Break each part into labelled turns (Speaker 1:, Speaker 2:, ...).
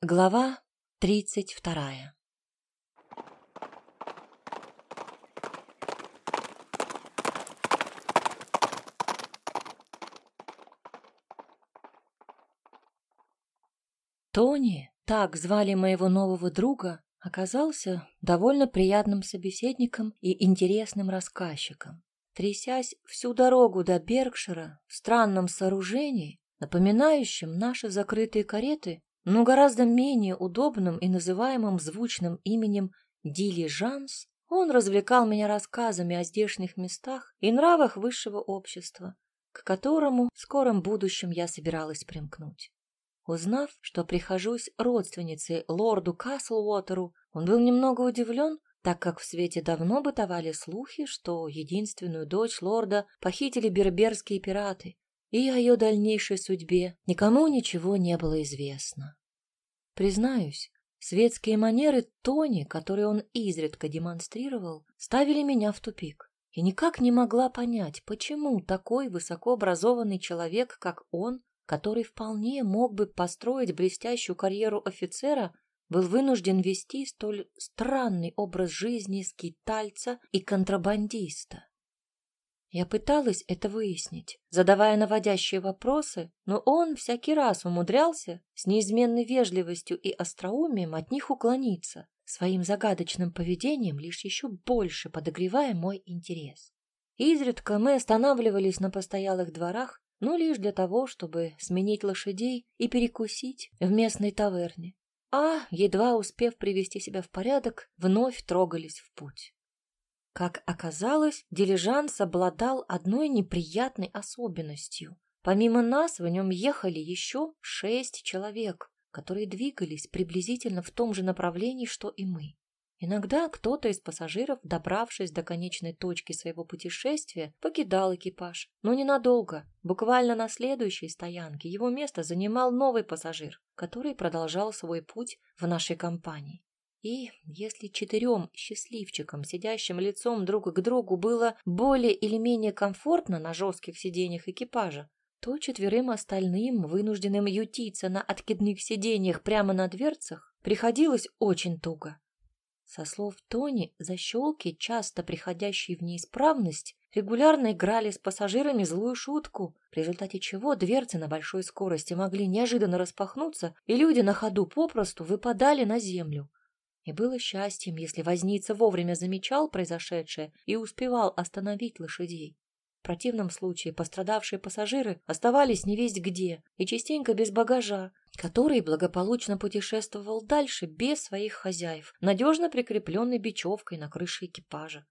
Speaker 1: Глава тридцать вторая Тони, так звали моего нового друга, оказался довольно приятным собеседником и интересным рассказчиком. Трясясь всю дорогу до Беркшира в странном сооружении, напоминающем наши закрытые кареты, но гораздо менее удобным и называемым звучным именем «дилижанс», он развлекал меня рассказами о здешних местах и нравах высшего общества, к которому в скором будущем я собиралась примкнуть. Узнав, что прихожусь родственницей лорду Каслуотеру, он был немного удивлен, так как в свете давно бытовали слухи, что единственную дочь лорда похитили берберские пираты, и о ее дальнейшей судьбе никому ничего не было известно. Признаюсь, светские манеры Тони, которые он изредка демонстрировал, ставили меня в тупик. И никак не могла понять, почему такой высокообразованный человек, как он, который вполне мог бы построить блестящую карьеру офицера, был вынужден вести столь странный образ жизни скитальца и контрабандиста. Я пыталась это выяснить, задавая наводящие вопросы, но он всякий раз умудрялся с неизменной вежливостью и остроумием от них уклониться, своим загадочным поведением лишь еще больше подогревая мой интерес. Изредка мы останавливались на постоялых дворах, но лишь для того, чтобы сменить лошадей и перекусить в местной таверне, а, едва успев привести себя в порядок, вновь трогались в путь. Как оказалось, дилижанс обладал одной неприятной особенностью. Помимо нас в нем ехали еще шесть человек, которые двигались приблизительно в том же направлении, что и мы. Иногда кто-то из пассажиров, добравшись до конечной точки своего путешествия, покидал экипаж, но ненадолго. Буквально на следующей стоянке его место занимал новый пассажир, который продолжал свой путь в нашей компании. И если четырем счастливчикам, сидящим лицом друг к другу, было более или менее комфортно на жестких сиденьях экипажа, то четверым остальным, вынужденным ютиться на откидных сиденьях прямо на дверцах, приходилось очень туго. Со слов Тони, защелки, часто приходящие в неисправность, регулярно играли с пассажирами злую шутку, в результате чего дверцы на большой скорости могли неожиданно распахнуться, и люди на ходу попросту выпадали на землю. И было счастьем, если возница вовремя замечал произошедшее и успевал остановить лошадей. В противном случае пострадавшие пассажиры оставались невесть где и частенько без багажа, который благополучно путешествовал дальше без своих хозяев, надежно прикрепленный бечевкой на крыше экипажа.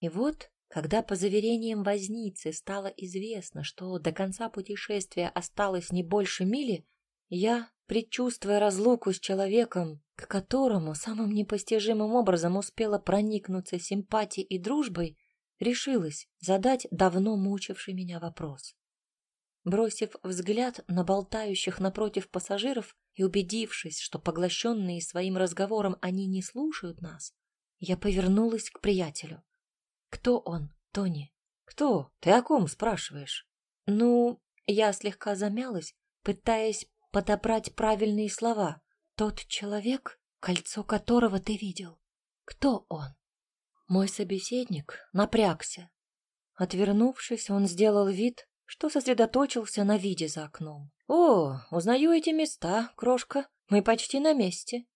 Speaker 1: И вот, когда по заверениям возницы стало известно, что до конца путешествия осталось не больше мили, я, предчувствуя разлуку с человеком, к которому самым непостижимым образом успела проникнуться симпатией и дружбой, решилась задать давно мучивший меня вопрос. Бросив взгляд на болтающих напротив пассажиров и убедившись, что поглощенные своим разговором они не слушают нас, я повернулась к приятелю. «Кто он, Тони?» «Кто? Ты о ком спрашиваешь?» «Ну...» Я слегка замялась, пытаясь подобрать правильные слова. Тот человек, кольцо которого ты видел. Кто он? Мой собеседник напрягся. Отвернувшись, он сделал вид, что сосредоточился на виде за окном. «О, узнаю эти места, крошка. Мы почти на месте».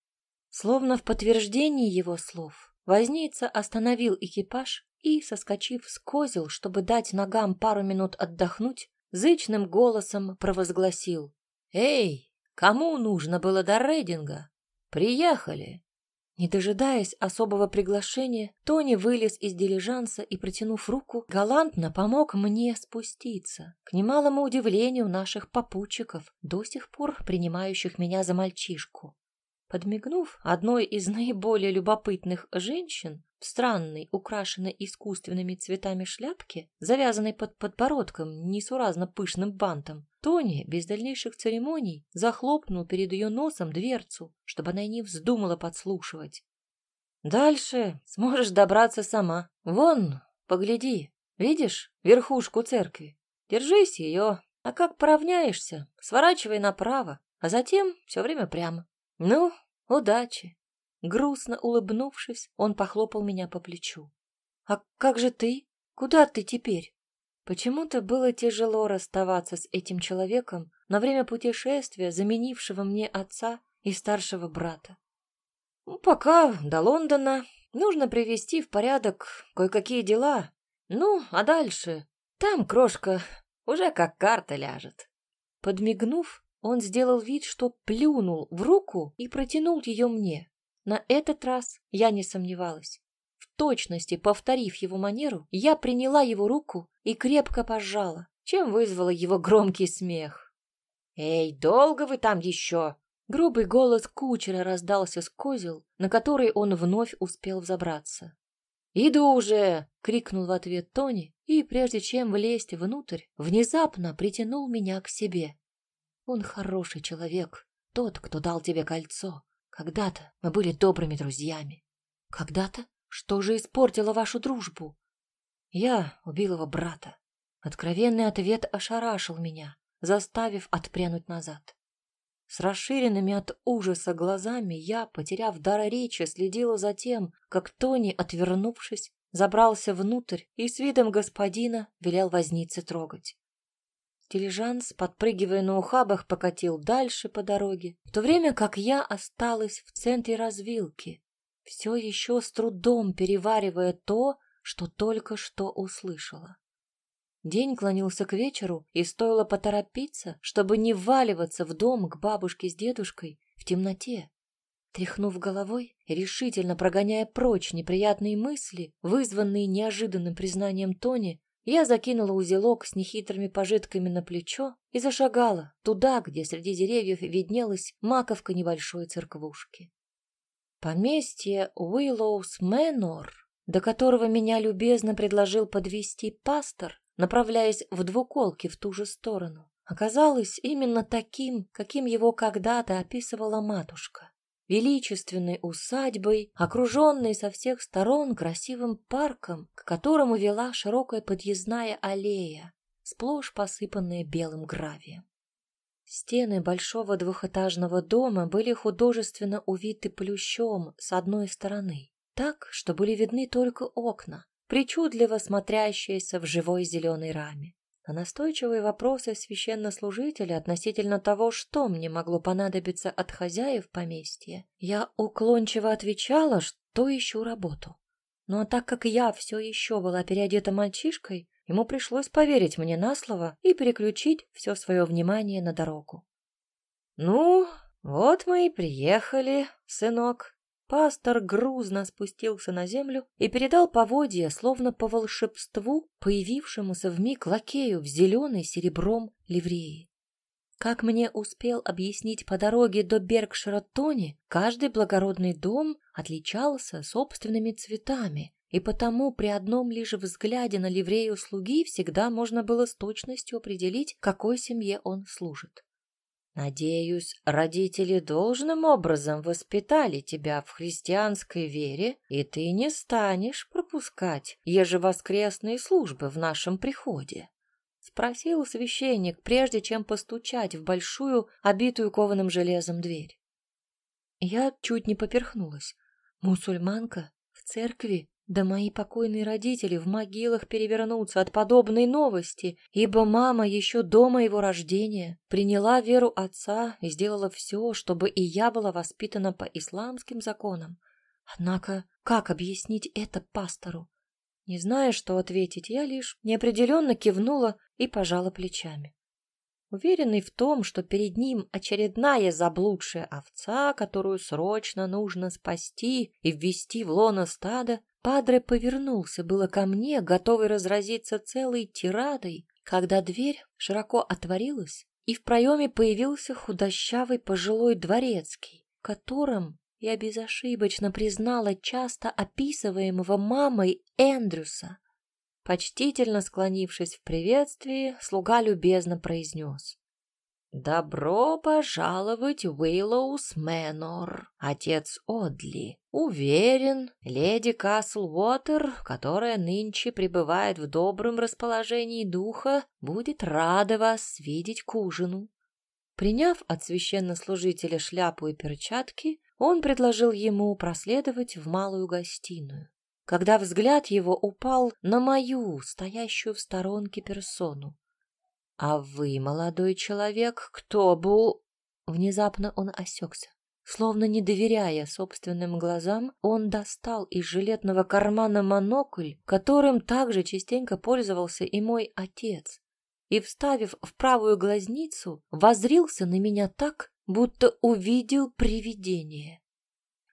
Speaker 1: Словно в подтверждении его слов, возница остановил экипаж и, соскочив с козел, чтобы дать ногам пару минут отдохнуть, зычным голосом провозгласил. «Эй, Кому нужно было до рейдинга? Приехали. Не дожидаясь особого приглашения, Тони вылез из дилижанса и, протянув руку, галантно помог мне спуститься, к немалому удивлению наших попутчиков, до сих пор принимающих меня за мальчишку. Подмигнув одной из наиболее любопытных женщин в странной, украшенной искусственными цветами шляпке, завязанной под подбородком несуразно пышным бантом, Тони без дальнейших церемоний захлопнул перед ее носом дверцу, чтобы она не вздумала подслушивать. «Дальше сможешь добраться сама. Вон, погляди, видишь верхушку церкви? Держись ее, а как поравняешься, сворачивай направо, а затем все время прямо. Ну, удачи. Грустно улыбнувшись, он похлопал меня по плечу. А как же ты? Куда ты теперь? Почему-то было тяжело расставаться с этим человеком на время путешествия, заменившего мне отца и старшего брата. Ну, пока до Лондона нужно привести в порядок кое-какие дела. Ну, а дальше там крошка уже как карта ляжет. Подмигнув, он сделал вид, что плюнул в руку и протянул ее мне. На этот раз я не сомневалась. В точности повторив его манеру, я приняла его руку и крепко пожала, чем вызвала его громкий смех. «Эй, долго вы там еще?» Грубый голос кучера раздался с козел, на который он вновь успел взобраться. «Иду уже!» — крикнул в ответ Тони, и, прежде чем влезть внутрь, внезапно притянул меня к себе. Он хороший человек, тот, кто дал тебе кольцо. Когда-то мы были добрыми друзьями. Когда-то? Что же испортило вашу дружбу? Я убил его брата. Откровенный ответ ошарашил меня, заставив отпрянуть назад. С расширенными от ужаса глазами я, потеряв дар речи, следила за тем, как Тони, отвернувшись, забрался внутрь и с видом господина велел вознице трогать. Дилижанс, подпрыгивая на ухабах, покатил дальше по дороге, в то время как я осталась в центре развилки, все еще с трудом переваривая то, что только что услышала. День клонился к вечеру, и стоило поторопиться, чтобы не вваливаться в дом к бабушке с дедушкой в темноте. Тряхнув головой решительно прогоняя прочь неприятные мысли, вызванные неожиданным признанием Тони, я закинула узелок с нехитрыми пожитками на плечо и зашагала туда, где среди деревьев виднелась маковка небольшой церквушки. Поместье Уиллоус Мэнор, до которого меня любезно предложил подвести пастор, направляясь в двуколки в ту же сторону, оказалось именно таким, каким его когда-то описывала матушка. Величественной усадьбой, окруженной со всех сторон красивым парком, к которому вела широкая подъездная аллея, сплошь посыпанная белым гравием. Стены большого двухэтажного дома были художественно увиты плющом с одной стороны, так, что были видны только окна, причудливо смотрящиеся в живой зеленой раме. На настойчивые вопросы священнослужителя относительно того, что мне могло понадобиться от хозяев поместья, я уклончиво отвечала, что ищу работу. Ну а так как я все еще была переодета мальчишкой, ему пришлось поверить мне на слово и переключить все свое внимание на дорогу. «Ну, вот мы и приехали, сынок», Пастор грузно спустился на землю и передал поводья, словно по волшебству, появившемуся вмиг лакею в зеленой серебром ливреи. Как мне успел объяснить по дороге до Бергшира Тони, каждый благородный дом отличался собственными цветами, и потому при одном лишь взгляде на ливрею слуги всегда можно было с точностью определить, какой семье он служит. Надеюсь, родители должным образом воспитали тебя в христианской вере, и ты не станешь пропускать ежевоскресные службы в нашем приходе. Спросил священник, прежде чем постучать в большую, обитую кованым железом дверь. Я чуть не поперхнулась. Мусульманка в церкви да мои покойные родители в могилах перевернутся от подобной новости, ибо мама еще до моего рождения приняла веру отца и сделала все, чтобы и я была воспитана по исламским законам. Однако, как объяснить это пастору? Не зная, что ответить, я лишь неопределенно кивнула и пожала плечами. Уверенный в том, что перед ним очередная заблудшая овца, которую срочно нужно спасти и ввести в лоно стада, Падре повернулся было ко мне, готовый разразиться целой тирадой, когда дверь широко отворилась, и в проеме появился худощавый пожилой дворецкий, которым я безошибочно признала часто описываемого мамой Эндрюса. Почтительно склонившись в приветствии, слуга любезно произнес. «Добро пожаловать в Уиллоус Мэнор, отец Одли. Уверен, леди Каслвотер, которая нынче пребывает в добром расположении духа, будет рада вас видеть к ужину». Приняв от священнослужителя шляпу и перчатки, он предложил ему проследовать в малую гостиную. Когда взгляд его упал на мою, стоящую в сторонке персону. «А вы, молодой человек, кто был?» Внезапно он осекся. Словно не доверяя собственным глазам, он достал из жилетного кармана монокль, которым также частенько пользовался и мой отец, и, вставив в правую глазницу, возрился на меня так, будто увидел привидение.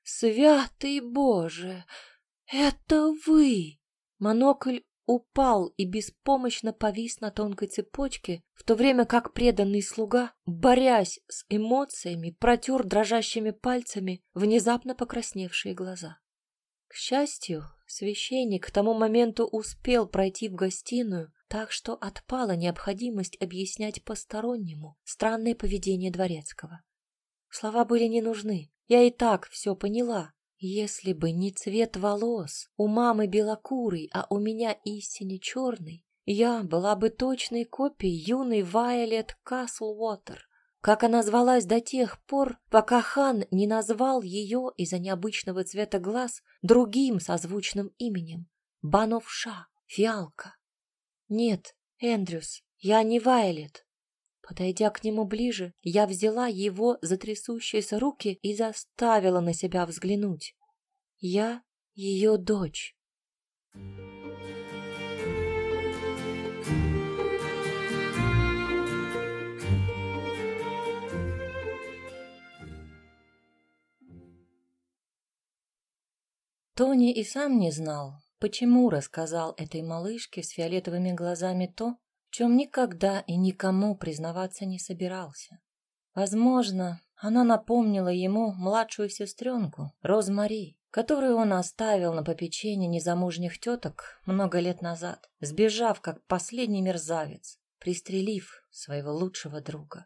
Speaker 1: «Святый Боже! Это вы!» Монокль упал и беспомощно повис на тонкой цепочке, в то время как преданный слуга, борясь с эмоциями, протер дрожащими пальцами внезапно покрасневшие глаза. К счастью, священник к тому моменту успел пройти в гостиную, так что отпала необходимость объяснять постороннему странное поведение дворецкого. Слова были не нужны, я и так все поняла, если бы не цвет волос, у мамы белокурый, а у меня истине черный, я была бы точной копией юной Вайолет Каслвотер, как она звалась до тех пор, пока хан не назвал ее из-за необычного цвета глаз другим созвучным именем — Бановша, фиалка. Нет, Эндрюс, я не Вайолет, Подойдя к нему ближе, я взяла его за трясущиеся руки и заставила на себя взглянуть. Я ее дочь. Тони и сам не знал, почему рассказал этой малышке с фиолетовыми глазами то, в чем никогда и никому признаваться не собирался. Возможно, она напомнила ему младшую сестренку, Розмари, которую он оставил на попечение незамужних теток много лет назад, сбежав как последний мерзавец, пристрелив своего лучшего друга.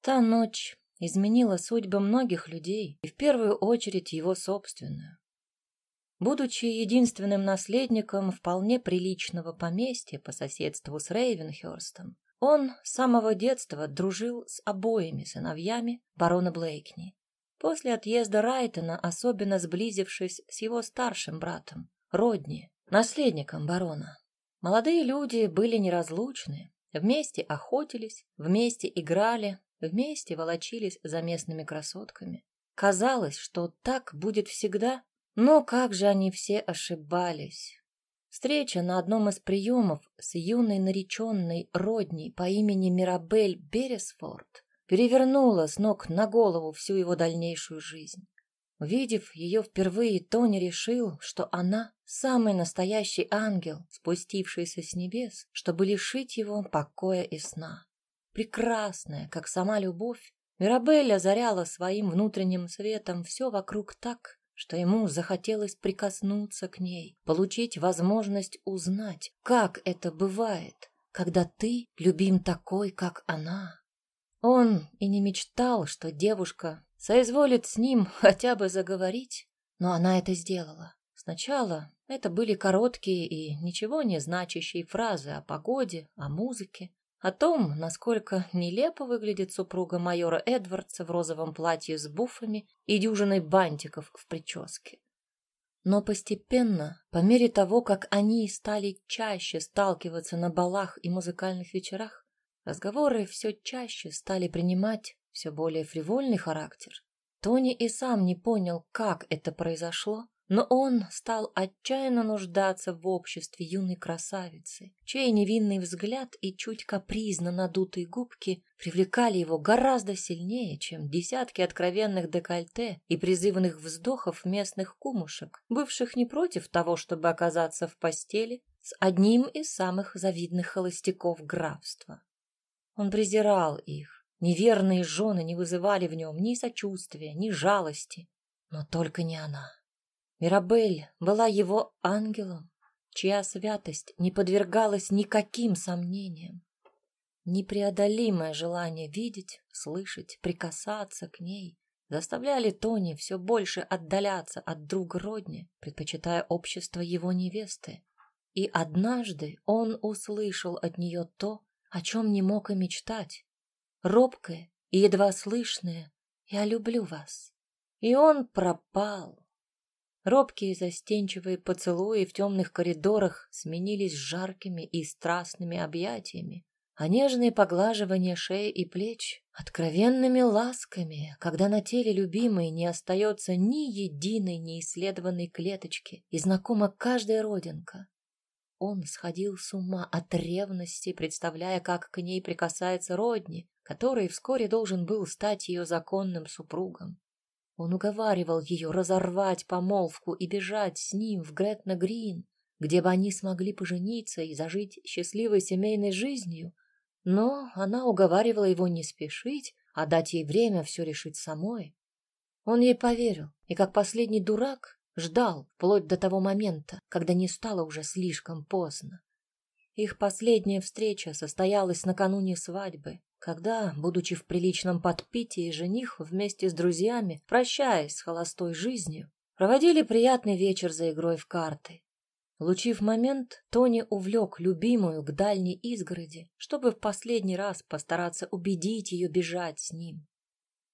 Speaker 1: Та ночь изменила судьбы многих людей, и в первую очередь его собственную. Будучи единственным наследником вполне приличного поместья по соседству с Рейвенхёрстом, он с самого детства дружил с обоими сыновьями барона Блейкни. После отъезда Райтона, особенно сблизившись с его старшим братом, Родни, наследником барона. Молодые люди были неразлучны, вместе охотились, вместе играли, вместе волочились за местными красотками. Казалось, что так будет всегда, но как же они все ошибались. Встреча на одном из приемов с юной нареченной родней по имени Мирабель Бересфорд перевернула с ног на голову всю его дальнейшую жизнь. Увидев ее впервые, Тони решил, что она самый настоящий ангел, спустившийся с небес, чтобы лишить его покоя и сна. Прекрасная, как сама любовь, Мирабель озаряла своим внутренним светом все вокруг так, что ему захотелось прикоснуться к ней, получить возможность узнать, как это бывает, когда ты любим такой, как она. Он и не мечтал, что девушка соизволит с ним хотя бы заговорить, но она это сделала. Сначала это были короткие и ничего не значащие фразы о погоде, о музыке, о том, насколько нелепо выглядит супруга майора Эдвардса в розовом платье с буфами и дюжиной бантиков в прическе. Но постепенно, по мере того, как они стали чаще сталкиваться на балах и музыкальных вечерах, разговоры все чаще стали принимать все более фривольный характер. Тони и сам не понял, как это произошло, но он стал отчаянно нуждаться в обществе юной красавицы, чей невинный взгляд и чуть капризно надутые губки привлекали его гораздо сильнее, чем десятки откровенных декольте и призывных вздохов местных кумушек, бывших не против того, чтобы оказаться в постели с одним из самых завидных холостяков графства. Он презирал их. Неверные жены не вызывали в нем ни сочувствия, ни жалости, но только не она. Мирабель была его ангелом, чья святость не подвергалась никаким сомнениям. Непреодолимое желание видеть, слышать, прикасаться к ней заставляли Тони все больше отдаляться от друга Родни, предпочитая общество его невесты. И однажды он услышал от нее то, о чем не мог и мечтать. Робкое, и едва слышное «Я люблю вас». И он пропал. Робкие застенчивые поцелуи в темных коридорах сменились жаркими и страстными объятиями, а нежные поглаживания шеи и плеч — откровенными ласками, когда на теле любимой не остается ни единой неисследованной клеточки и знакома каждая родинка. Он сходил с ума от ревности, представляя, как к ней прикасается Родни, который вскоре должен был стать ее законным супругом. Он уговаривал ее разорвать помолвку и бежать с ним в Гретна-Грин, где бы они смогли пожениться и зажить счастливой семейной жизнью. Но она уговаривала его не спешить, а дать ей время все решить самой. Он ей поверил, и как последний дурак ждал вплоть до того момента, когда не стало уже слишком поздно. Их последняя встреча состоялась накануне свадьбы, когда, будучи в приличном подпитии, жених вместе с друзьями, прощаясь с холостой жизнью, проводили приятный вечер за игрой в карты. Лучив момент, Тони увлек любимую к дальней изгороди, чтобы в последний раз постараться убедить ее бежать с ним.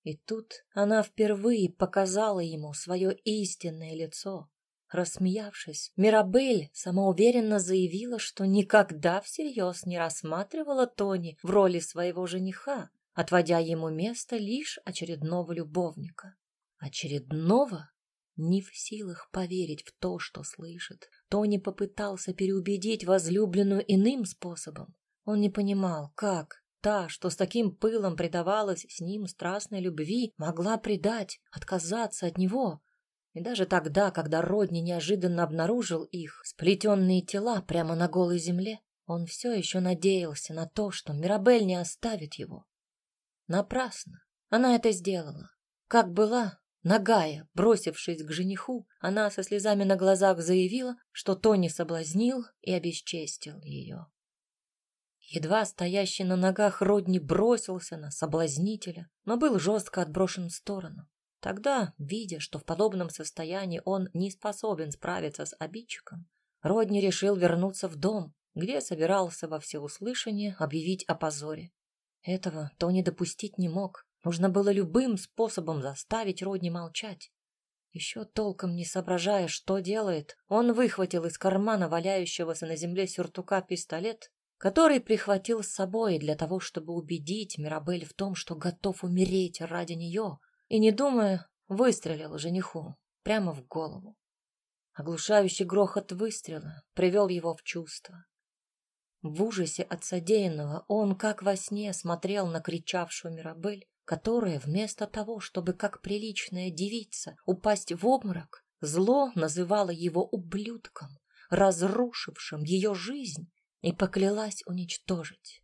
Speaker 1: И тут она впервые показала ему свое истинное лицо, Рассмеявшись, Мирабель самоуверенно заявила, что никогда всерьез не рассматривала Тони в роли своего жениха, отводя ему место лишь очередного любовника. Очередного? Не в силах поверить в то, что слышит. Тони попытался переубедить возлюбленную иным способом. Он не понимал, как та, что с таким пылом предавалась с ним страстной любви, могла предать, отказаться от него. И даже тогда, когда Родни неожиданно обнаружил их, сплетенные тела прямо на голой земле, он все еще надеялся на то, что Мирабель не оставит его. Напрасно. Она это сделала. Как была, нагая, бросившись к жениху, она со слезами на глазах заявила, что Тони соблазнил и обесчестил ее. Едва стоящий на ногах Родни бросился на соблазнителя, но был жестко отброшен в сторону. Тогда, видя, что в подобном состоянии он не способен справиться с обидчиком, Родни решил вернуться в дом, где собирался во всеуслышание объявить о позоре. Этого Тони допустить не мог. Нужно было любым способом заставить Родни молчать. Еще толком не соображая, что делает, он выхватил из кармана валяющегося на земле сюртука пистолет, который прихватил с собой для того, чтобы убедить Мирабель в том, что готов умереть ради нее, и, не думая, выстрелил жениху прямо в голову. Оглушающий грохот выстрела привел его в чувство. В ужасе от содеянного он, как во сне, смотрел на кричавшую Мирабель, которая вместо того, чтобы, как приличная девица, упасть в обморок, зло называла его ублюдком, разрушившим ее жизнь, и поклялась уничтожить.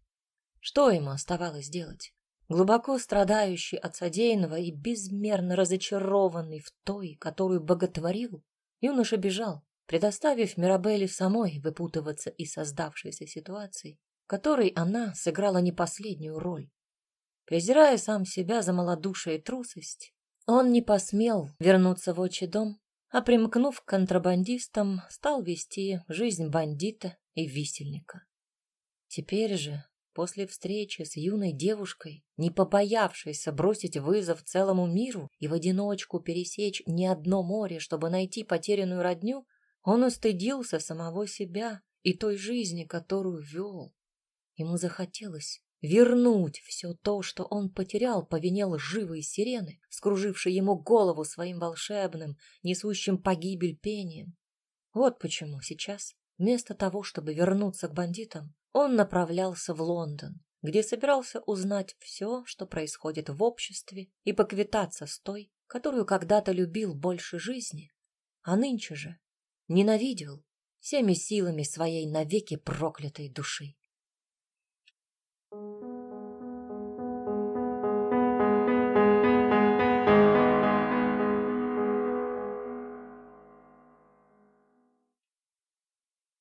Speaker 1: Что ему оставалось делать? Глубоко страдающий от содеянного и безмерно разочарованный в той, которую боготворил, юноша бежал, предоставив Мирабелле самой выпутываться из создавшейся ситуации, в которой она сыграла не последнюю роль. Презирая сам себя за малодушие и трусость, он не посмел вернуться в отчий дом, а, примкнув к контрабандистам, стал вести жизнь бандита и висельника. Теперь же, После встречи с юной девушкой, не побоявшейся бросить вызов целому миру и в одиночку пересечь не одно море, чтобы найти потерянную родню, он устыдился самого себя и той жизни, которую вел. Ему захотелось вернуть все то, что он потерял по вине лживой сирены, скружившей ему голову своим волшебным, несущим погибель пением. Вот почему сейчас, вместо того, чтобы вернуться к бандитам, он направлялся в Лондон, где собирался узнать все, что происходит в обществе, и поквитаться с той, которую когда-то любил больше жизни, а нынче же ненавидел всеми силами своей навеки проклятой души.